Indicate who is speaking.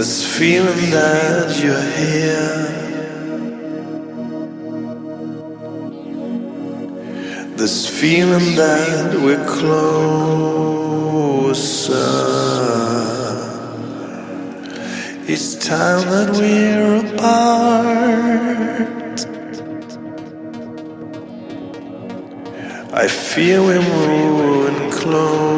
Speaker 1: This feeling that you're here. This feeling that we're closer. It's time that we're apart. I feel we're moving closer.